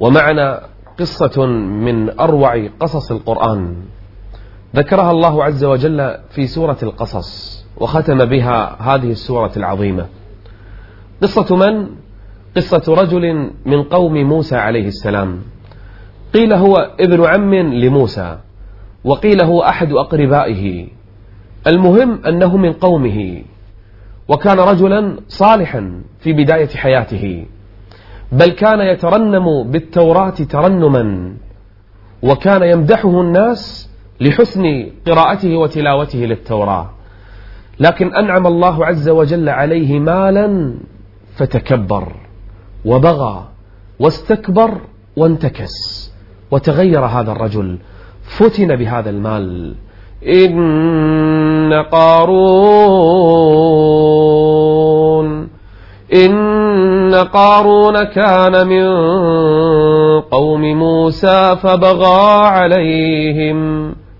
ومعنا قصة من أروع قصص القرآن. ذكرها الله عز وجل في سورة القصص وختم بها هذه السورة العظيمة. قصة من؟ قصة رجل من قوم موسى عليه السلام. قيل هو ابن عم لموسى وقيل هو أحد أقربائه. المهم أنه من قومه وكان رجلا صالحا في بداية حياته. بل كان يترنم بالتوراة ترنما وكان يمدحه الناس لحسن قراءته وتلاوته للتوراة. لكن أنعم الله عز وجل عليه مالا فتكبر وبغى واستكبر وانتكس وتغير هذا الرجل فتن بهذا المال. إن قارون إن قارون كان من قوم موسى فبغى عليهم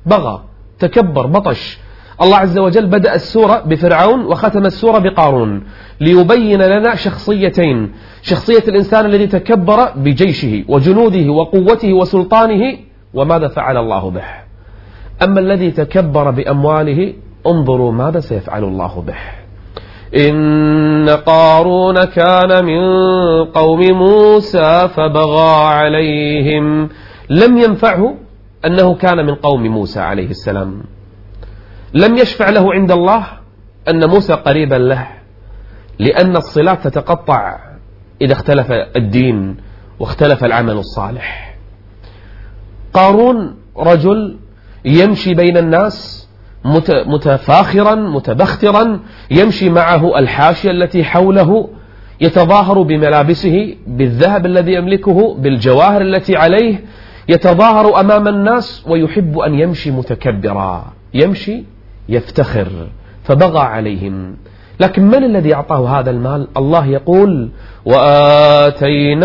بغى تكبر بطش. الله عز وجل بدأ السورة بفرعون وختم السورة بقارون ليبين لنا شخصيتين. شخصية الإنسان الذي تكبر بجيشه وجنوده وقوته وسلطانه وماذا فعل الله به. أما الذي تكبر بأمواله انظروا ماذا سيفعل الله به. إن قارون كان من قوم موسى فبغى عليهم لم ينفعه أنه كان من قوم موسى عليه السلام. لم يشفع له عند الله أن موسى قريبا له لأن الصلات تتقطع إذا اختلف الدين واختلف العمل الصالح. قارون رجل يمشي بين الناس متفاخرا متبخترا يمشي معه الحاشية التي حوله يتظاهر بملابسه بالذهب الذي يملكه بالجواهر التي عليه يتظاهر أمام الناس ويحب أن يمشي متكبرا يمشي يفتخر فبغى عليهم. لكن من الذي أعطاه هذا المال؟ الله يقول وآتيناه.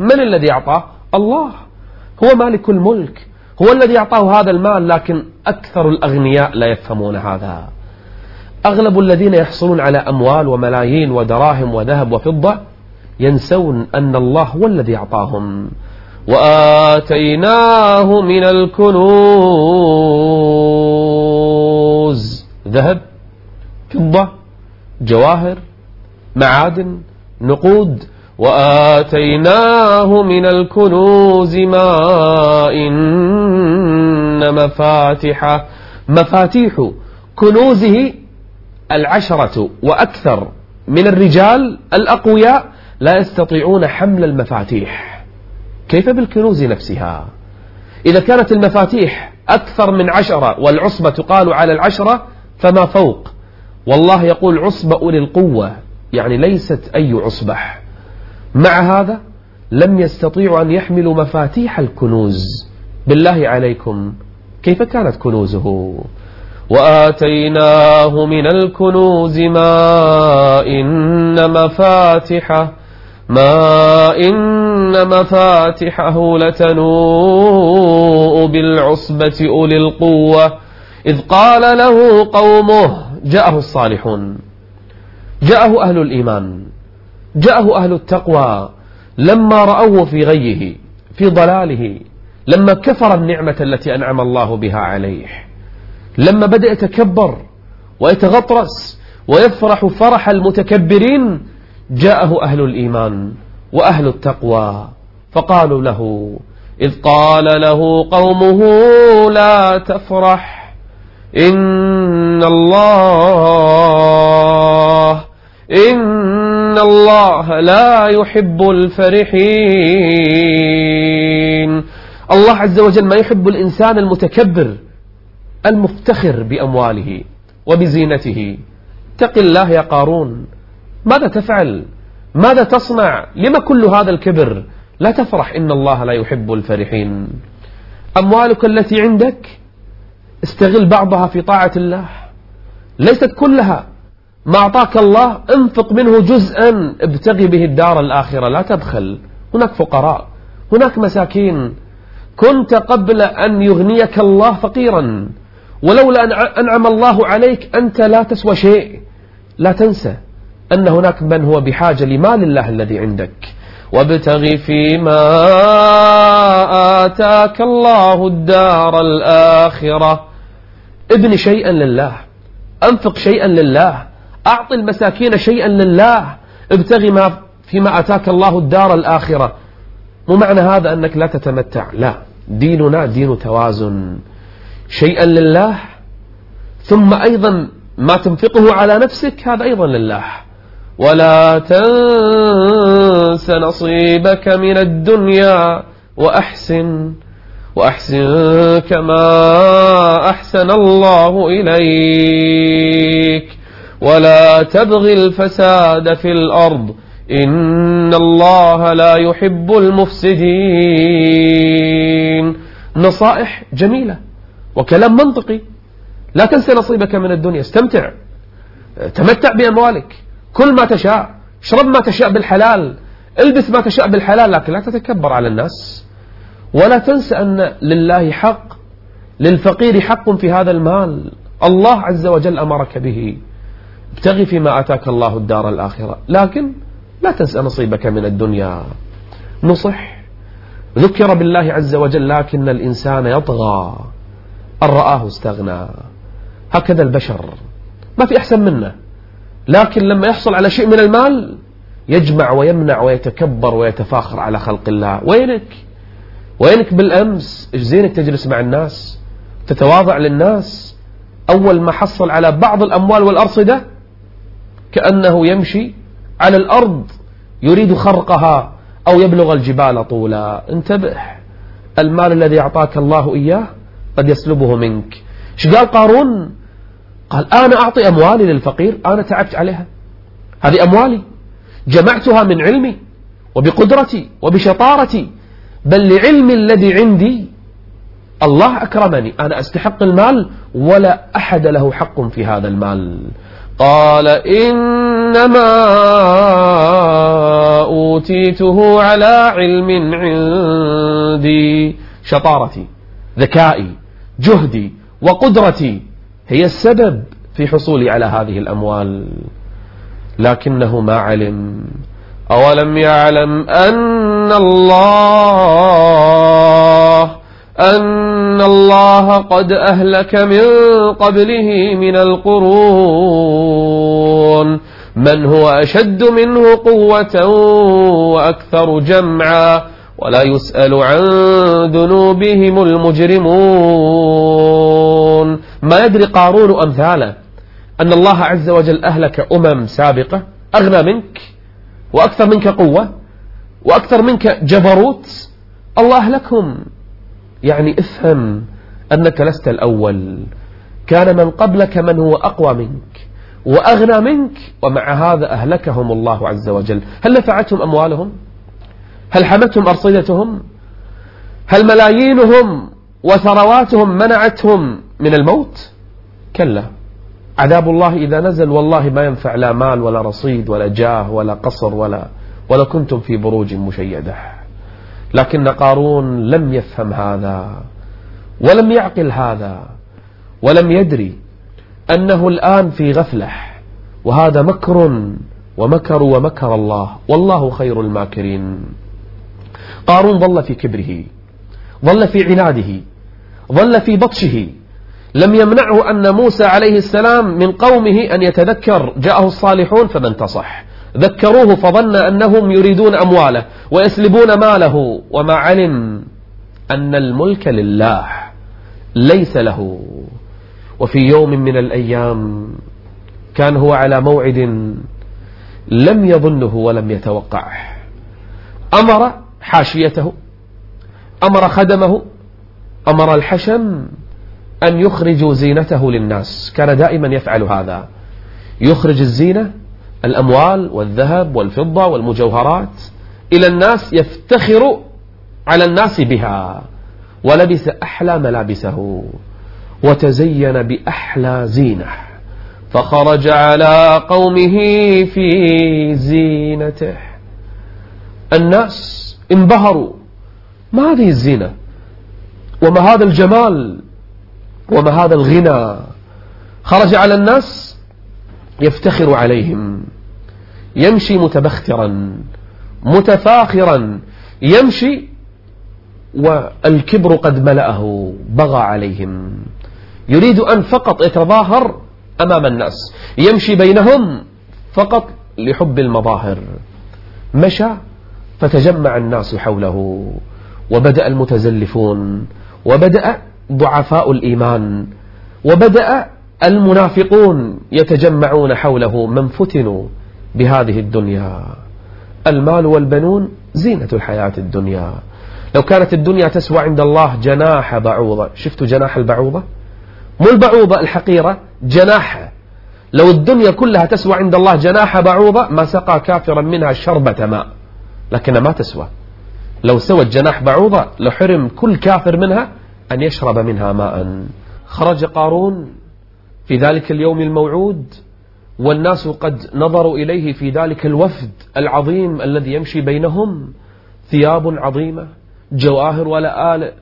من الذي أعطاه؟ الله. هو مالك الملك. هو الذي أعطاه هذا المال لكن أكثر الأغنياء لا يفهمون هذا. أغلب الذين يحصلون على أموال وملايين ودراهم وذهب وفضة ينسون أن الله هو الذي أعطاهم. وآتيناه من الكنوز. ذهب فضة جواهر معادن نقود. وآتيناه من الكنوز ما إن مفاتحه مفاتيح كنوزه العشرة وأكثر من الرجال الأقوياء لا يستطيعون حمل المفاتيح. كيف بالكنوز نفسها؟ إذا كانت المفاتيح أكثر من عشرة والعصبة تقال على العشرة فما فوق؟ والله يقول عصبة أولي القوة يعني ليست أي عصبة. مع هذا لم يستطيعوا أن يحملوا مفاتيح الكنوز. بالله عليكم. كيف كانت كنوزه؟ وآتيناه من الكنوز ما إن مفاتحه ما إن مفاتحه لتنوء بالعصبة أولي القوة. إذ قال له قومه جاءه الصالحون جاءه أهل الإيمان جاءه أهل التقوى لما رأوه في غيه في ضلاله لما كفر النعمة التي أنعم الله بها عليه لما بدأ يتكبر ويتغطرس ويفرح فرح المتكبرين جاءه أهل الإيمان وأهل التقوى فقالوا له إذ قال له قومه لا تفرح إن الله إن الله لا يحب الفرحين. الله عز وجل ما يحب الإنسان المتكبر المفتخر بأمواله وبزينته. اتق الله يا قارون. ماذا تفعل؟ ماذا تصنع؟ لما كل هذا الكبر؟ لا تفرح إن الله لا يحب الفرحين. أموالك التي عندك استغل بعضها في طاعة الله. ليست كلها. ما أعطاك الله انفق منه جزءا. ابتغي به الدار الآخرة لا تبخل. هناك فقراء هناك مساكين. كنت قبل أن يغنيك الله فقيرا ولولا أن أنعم الله عليك أنت لا تسوى شيء. لا تنسى أن هناك من هو بحاجة لمال الله الذي عندك. وابتغ فيما آتاك الله الدار الآخرة. ابن شيئا لله. أنفق شيئا لله. أعطي المساكين شيئا لله. ابتغي ما فيما أتاك الله الدار الآخرة. مو معنى هذا أنك لا تتمتع. لا ديننا دين توازن. شيئا لله ثم أيضا ما تنفقه على نفسك هذا أيضا لله. ولا تنس نصيبك من الدنيا وأحسن وأحسن كما أحسن الله إليك. ولا تبغي الفساد في الأرض. إن الله لا يحب المفسدين نصائح جميلة وكلام منطقي. لا تنسى نصيبك من الدنيا. استمتع. تمتع بأموالك. كل ما تشاء. اشرب ما تشاء بالحلال. البس ما تشاء بالحلال. لكن لا تتكبر على الناس. ولا تنسى أن لله حق. للفقير حق في هذا المال. الله عز وجل أمرك به. ابتغي فيما أتاك الله الدار الآخرة. لكن لا تنسى نصيبك من الدنيا. نصح. ذكر بالله عز وجل لكن الإنسان يطغى. أن رآه استغنى. هكذا البشر. ما في أحسن منه. لكن لما يحصل على شيء من المال يجمع ويمنع ويتكبر ويتفاخر على خلق الله. وينك؟ وينك بالأمس؟ زينك تجلس مع الناس؟ تتواضع للناس؟ أول ما حصل على بعض الأموال والأرصدة كأنه يمشي على الأرض يريد خرقها أو يبلغ الجبال طولا. انتبه المال الذي أعطاك الله إياه قد يسلبه منك. إيش قال قارون؟ قال أنا أعطي أموالي للفقير أنا تعبت عليها. هذه أموالي. جمعتها من علمي وبقدرتي وبشطارتي بل لعلم الذي عندي الله أكرمني. أنا أستحق المال ولا أحد له حق في هذا المال. قال إنما أوتيته على علم عندي. شطارتي ذكائي جهدي وقدرتي هي السبب في حصولي على هذه الأموال. لكنه ما علم. أولم يعلم أن الله أن الله قد أهلك من قبله من القرون. من هو أشد منه قوة وأكثر جمعا. ولا يسأل عن ذنوبهم المجرمون. ما يدري قارون أمثاله أن الله عز وجل أهلك أمم سابقة أغنى منك وأكثر منك قوة وأكثر منك جبروت. الله أهلكهم. يعني افهم أنك لست الأول. كان من قبلك من هو أقوى منك وأغنى منك ومع هذا أهلكهم الله عز وجل. هل نفعتهم أموالهم؟ هل حمتهم أرصدتهم؟ هل ملايينهم وثرواتهم منعتهم من الموت؟ كلا. عذاب الله إذا نزل والله ما ينفع لا مال ولا رصيد ولا جاه ولا قصر ولا ولا كنتم في بروج مشيدة. لكن قارون لم يفهم هذا ولم يعقل هذا ولم يدري أنه الآن في غفلة وهذا مكر ومكر ومكر الله والله خير الماكرين. قارون ظل في كبره ظل في عناده ظل في بطشه لم يمنعه أن موسى عليه السلام من قومه أن يتذكر جاءه الصالحون فما انتصح. ذكروه فظن أنهم يريدون أمواله ويسلبون ماله. وما علم أن الملك لله ليس له. وفي يوم من الأيام كان هو على موعد لم يظنه ولم يتوقعه. أمر حاشيته أمر خدمه أمر الحشم أن يخرجوا زينته للناس. كان دائما يفعل هذا. يخرج الزينة الأموال والذهب والفضة والمجوهرات إلى الناس يفتخر على الناس بها ولبس أحلى ملابسه وتزين بأحلى زينة فخرج على قومه في زينته. الناس انبهروا ما هذه الزينة؟ وما هذا الجمال؟ وما هذا الغنى؟ خرج على الناس يفتخر عليهم يمشي متبخترا متفاخرا يمشي والكبر قد ملأه بغى عليهم. يريد أن فقط يتظاهر أمام الناس يمشي بينهم فقط لحب المظاهر. مشى فتجمع الناس حوله وبدأ المتزلفون وبدأ ضعفاء الإيمان وبدأ المنافقون يتجمعون حوله من فتنوا بهذه الدنيا. المال والبنون زينة الحياة الدنيا. لو كانت الدنيا تسوى عند الله جناح بعوضة شفتوا جناح البعوضة؟ مو البعوضة الحقيرة جناح. لو الدنيا كلها تسوى عند الله جناح بعوضة ما سقى كافرا منها شربة ماء لكنها ما تسوى. لو سوت جناح بعوضة لحرم كل كافر منها أن يشرب منها ماء. خرج قارون في ذلك اليوم الموعود والناس قد نظروا إليه في ذلك الوفد العظيم الذي يمشي بينهم ثياب عظيمة جواهر ولآلئ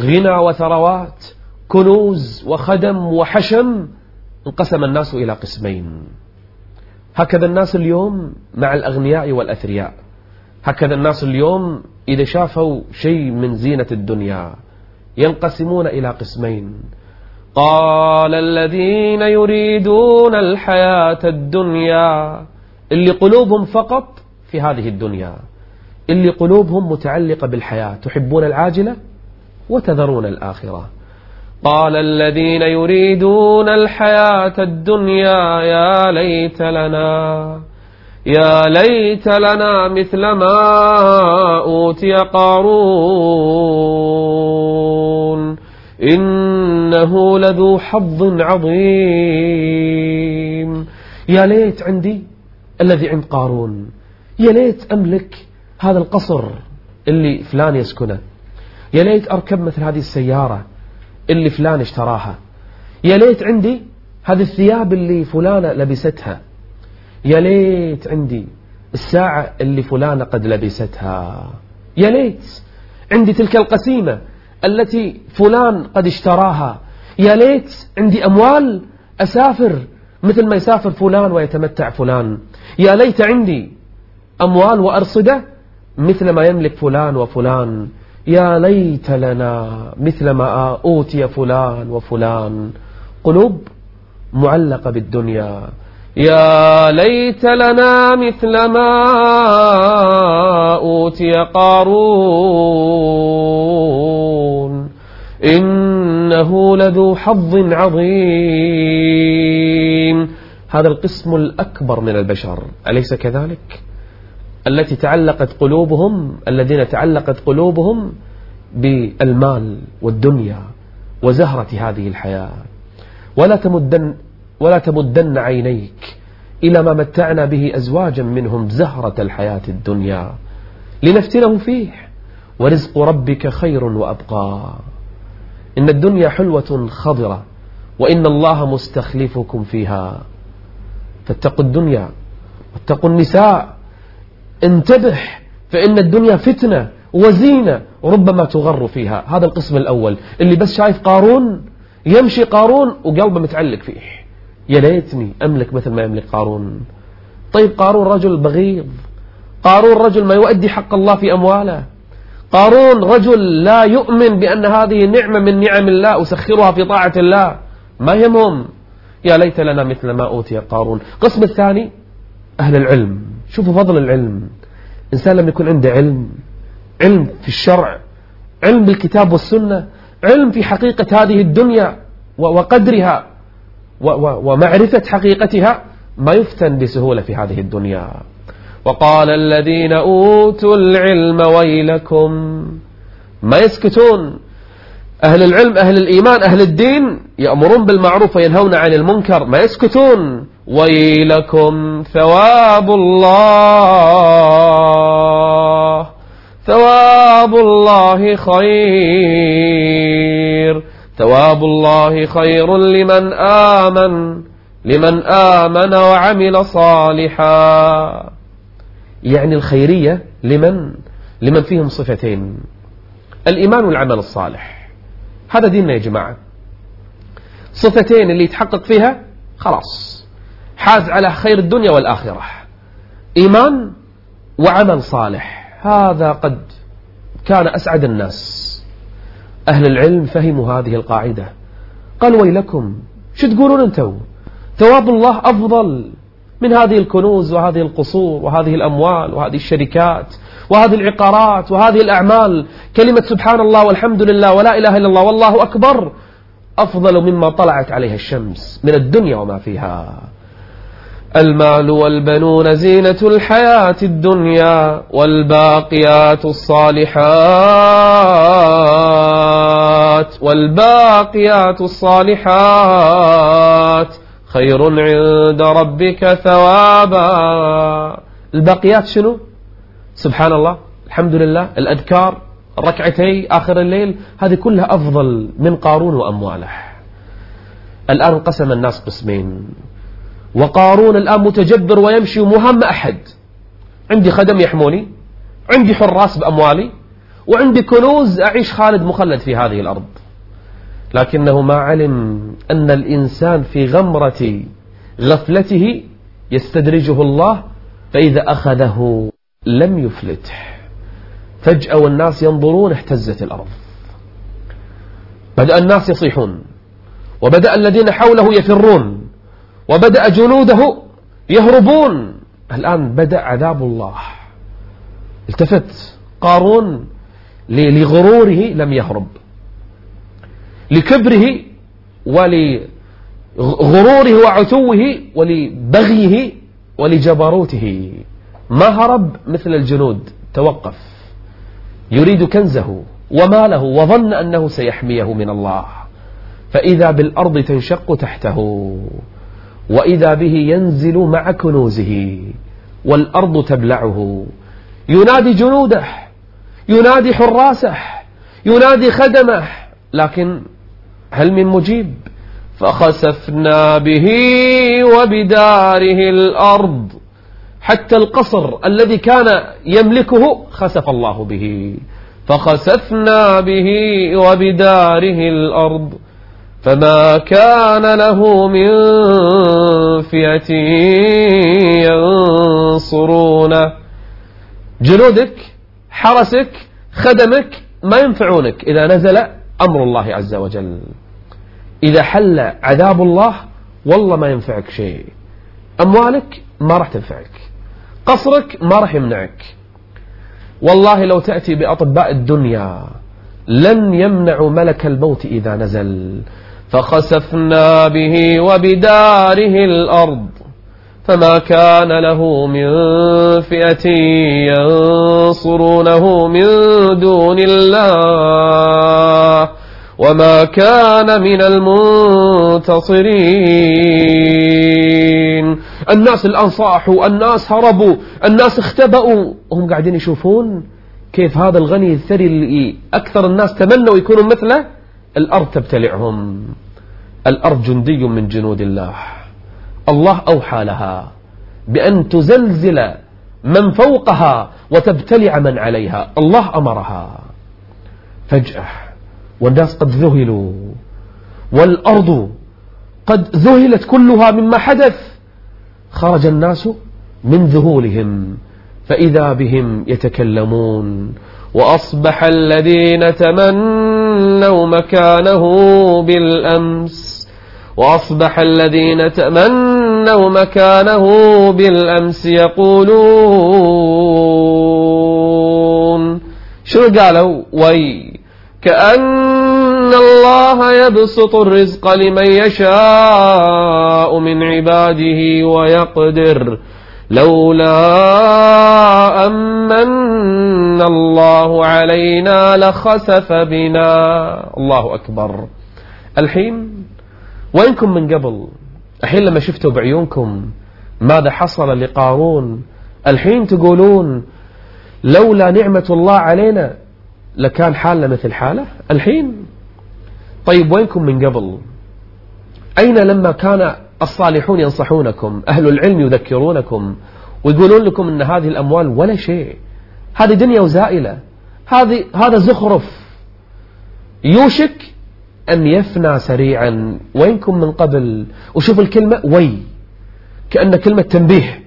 غنى وثروات كنوز وخدم وحشم انقسم الناس إلى قسمين. هكذا الناس اليوم مع الأغنياء والأثرياء. هكذا الناس اليوم إذا شافوا شيء من زينة الدنيا ينقسمون إلى قسمين. قال الذين يريدون الحياة الدنيا اللي قلوبهم فقط في هذه الدنيا اللي قلوبهم متعلقة بالحياة تحبون العاجلة وتذرون الآخرة. قال الذين يريدون الحياة الدنيا يا ليت لنا يا ليت لنا مثل ما أوتي قارون. إنه لذو حظ عظيم. يا ليت عندي الذي عند قارون. يا ليت أملك هذا القصر اللي فلان يسكنه. يا ليت أركب مثل هذه السيارة اللي فلان اشتراها. يا ليت عندي هذه الثياب اللي فلانة لبستها. يا ليت عندي الساعة اللي فلانة قد لبستها. يا ليت عندي تلك القسيمة التي فلان قد اشتراها. يا ليت عندي أموال أسافر مثل ما يسافر فلان ويتمتع فلان. يا ليت عندي أموال وأرصدة مثل ما يملك فلان وفلان. يا ليت لنا مثل ما أوتي فلان وفلان. قلوب معلقة بالدنيا. يا ليت لنا مثل ما أوتي قارون. إنه لذو حظ عظيم. هذا القسم الأكبر من البشر. أليس كذلك؟ التي تعلقت قلوبهم الذين تعلقت قلوبهم بالمال والدنيا وزهرة هذه الحياة. ولا تمدن ولا تمدن عينيك إلى ما متعنا به أزواجا منهم زهرة الحياة الدنيا. لنفتنهم فيه. ورزق ربك خير وأبقى. إن الدنيا حلوة خضرة وإن الله مستخلفكم فيها. فاتقوا الدنيا واتقوا النساء. انتبه فإن الدنيا فتنة وزينة ربما تغر فيها. هذا القسم الأول. اللي بس شايف قارون يمشي قارون وقلبه متعلق فيه. يا ليتني أملك مثل ما يملك قارون. طيب قارون رجل بغيض. قارون رجل ما يؤدي حق الله في أمواله. قارون رجل لا يؤمن بأن هذه نعمة من نعم الله أسخرها في طاعة الله. ما يهمهم يا ليت لنا مثل ما أوتي قارون. قسم الثاني أهل العلم. شوفوا فضل العلم. إنسان لم يكن عنده علم. علم في الشرع. علم بالكتاب والسنة. علم في حقيقة هذه الدنيا وقدرها ومعرفة حقيقتها ما يفتن بسهولة في هذه الدنيا. وقال الذين أوتوا العلم ويلكم. ما يسكتون. أهل العلم أهل الإيمان أهل الدين يأمرون بالمعروف وينهون عن المنكر. ما يسكتون. ويلكم ثواب الله. ثواب الله خير. ثواب الله خير لمن آمن لمن آمن وعمل صالحا. يعني الخيرية لمن؟ لمن فيهم صفتين. الإيمان والعمل الصالح. هذا ديننا يا جماعة. صفتين اللي يتحقق فيها خلاص. حاز على خير الدنيا والآخرة. إيمان وعمل صالح. هذا قد كان أسعد الناس. أهل العلم فهموا هذه القاعدة. قال ويلكم شو تقولون أنتم ثواب الله أفضل. من هذه الكنوز وهذه القصور وهذه الأموال وهذه الشركات وهذه العقارات وهذه الأعمال. كلمة سبحان الله والحمد لله ولا إله إلا الله والله أكبر. أفضل مما طلعت عليها الشمس من الدنيا وما فيها. المال والبنون زينة الحياة الدنيا والباقيات الصالحات والباقيات الصالحات خير عند ربك ثوابا. الباقيات شنو؟ سبحان الله الحمد لله الأذكار ركعتي آخر الليل هذه كلها أفضل من قارون وأمواله الآن انقسم الناس قسمين. وقارون الآن متجبر ويمشي ومهم أحد. عندي خدم يحموني عندي حراس بأموالي وعندي كنوز أعيش خالد مخلد في هذه الأرض. لكنه ما علم أن الإنسان في غمرة غفلته يستدرجه الله فإذا أخذه لم يفلته. فجأة والناس ينظرون اهتزت الأرض. بدأ الناس يصيحون. وبدأ الذين حوله يفرون. وبدأ جنوده يهربون. الآن بدأ عذاب الله. التفت قارون لغروره لم يهرب. لكبره ولغروره وعتوه ولبغيه ولجبروته. ما هرب مثل الجنود؟ توقف. يريد كنزه وماله وظن أنه سيحميه من الله. فإذا بالأرض تنشق تحته وإذا به ينزل مع كنوزه والأرض تبلعه. ينادي جنوده ينادي حراسه ينادي خدمه لكن هل من مجيب؟ فخسفنا به وبداره الأرض. حتى القصر الذي كان يملكه خسف الله به. فخسفنا به وبداره الأرض. فما كان له من فئة ينصرونه. جنودك حرسك خدمك ما ينفعونك إذا نزل أمر الله عز وجل. إذا حل عذاب الله والله ما ينفعك شيء. أموالك ما راح تنفعك. قصرك ما راح يمنعك. والله لو تأتي بأطباء الدنيا لن يمنعوا ملك الموت إذا نزل. فخسفنا به وبداره الأرض. فما كان له من فئة ينصرونه من دون الله. وما كان من المنتصرين الناس الآن صاحوا الناس هربوا الناس اختبأوا. وهم قاعدين يشوفون كيف هذا الغني الثري اللي أكثر الناس تمنوا يكونوا مثله الأرض تبتلعهم. الأرض جندي من جنود الله. الله أوحى لها بأن تزلزل من فوقها وتبتلع من عليها. الله أمرها. فجأة. والناس قد ذهلوا والأرض قد ذهلت كلها مما حدث. خرج الناس من ذهولهم فإذا بهم يتكلمون وأصبح الذين تمنوا مكانه بالأمس وأصبح الذين تمنوا مكانه بالأمس يقولون شو قالوا؟ وي كأن الله يبسط الرزق لمن يشاء من عباده ويقدر. لولا أمن الله علينا لخسف بنا. الله أكبر. الحين وينكم من قبل؟ الحين لما شفتوا بعيونكم ماذا حصل لقارون؟ الحين تقولون لولا نعمة الله علينا لكان حالنا مثل حاله الحين. طيب وينكم من قبل؟ أين لما كان الصالحون ينصحونكم؟ أهل العلم يذكرونكم ويقولون لكم أن هذه الأموال ولا شيء. هذه دنيا وزائلة. هذه هذا زخرف. يوشك أن يفنى سريعا. وينكم من قبل؟ وشوف الكلمة وي. كأن كلمة تنبيه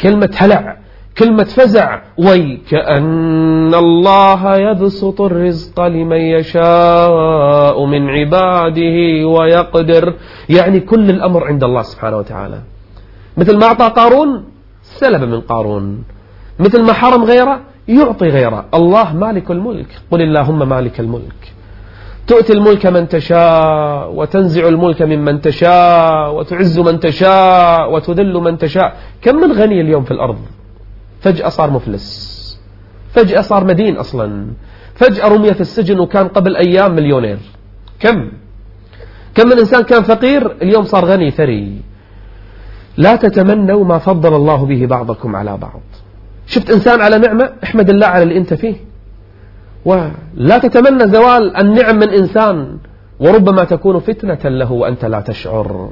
كلمة هلع. كلمة فزع. ويكأن الله يبسط الرزق لمن يشاء من عباده ويقدر. يعني كل الأمر عند الله سبحانه وتعالى. مثل ما أعطى قارون سلب من قارون. مثل ما حرم غيره يعطي غيره. الله مالك الملك. قل اللهم مالك الملك. تؤتي الملك من تشاء وتنزع الملك ممن تشاء وتعز من تشاء وتذل من تشاء. كم من غني اليوم في الأرض؟ فجأة صار مفلس. فجأة صار مدين أصلا. فجأة رمي في السجن وكان قبل أيام مليونير. كم؟ كم من إنسان كان فقير اليوم صار غني ثري. لا تتمنوا ما فضل الله به بعضكم على بعض. شفت إنسان على نعمة؟ احمد الله على اللي أنت فيه. ولا تتمنى زوال النعم من إنسان وربما تكون فتنة له وأنت لا تشعر.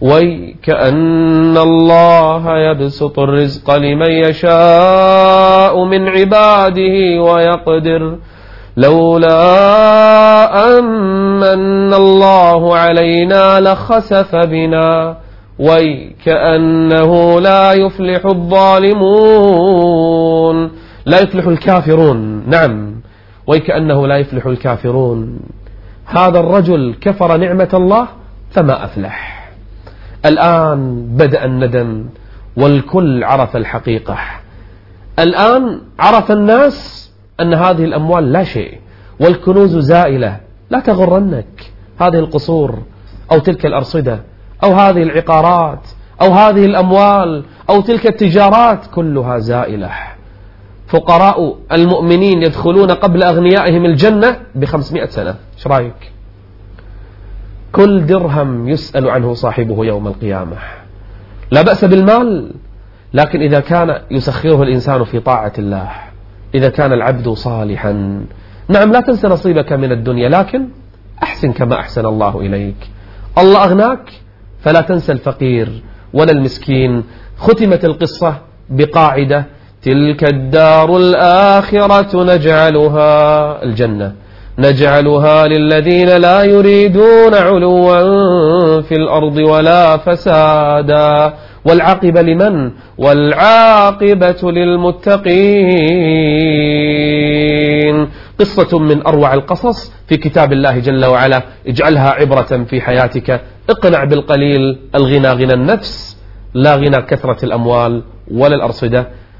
ويكأن الله يبسط الرزق لمن يشاء من عباده ويقدر لولا أمن الله علينا لخسف بنا ويكأنه لا يفلح الظالمون لا يفلح الكافرون نعم ويكأنه لا يفلح الكافرون. هذا الرجل كفر نعمة الله فما أفلح. الآن بدأ الندم والكل عرف الحقيقة. الآن عرف الناس أن هذه الأموال لا شيء والكنوز زائلة. لا تغرنك هذه القصور أو تلك الأرصدة أو هذه العقارات أو هذه الأموال أو تلك التجارات كلها زائلة. فقراء المؤمنين يدخلون قبل أغنيائهم الجنة بخمسمائة سنة. إيش رأيك؟ كل درهم يسأل عنه صاحبه يوم القيامة. لا بأس بالمال لكن إذا كان يسخره الإنسان في طاعة الله إذا كان العبد صالحا. نعم لا تنسى نصيبك من الدنيا لكن أحسن كما أحسن الله إليك. الله أغناك فلا تنسى الفقير ولا المسكين. ختمت القصة بقاعدة تلك الدار الآخرة نجعلها الجنة. نجعلها للذين لا يريدون علوا في الأرض ولا فسادا. والعاقبة لمن؟ والعاقبة للمتقين. قصة من أروع القصص في كتاب الله جل وعلا. اجعلها عبرة في حياتك. اقنع بالقليل. الغنى غنى النفس. لا غنى كثرة الأموال ولا الأرصدة.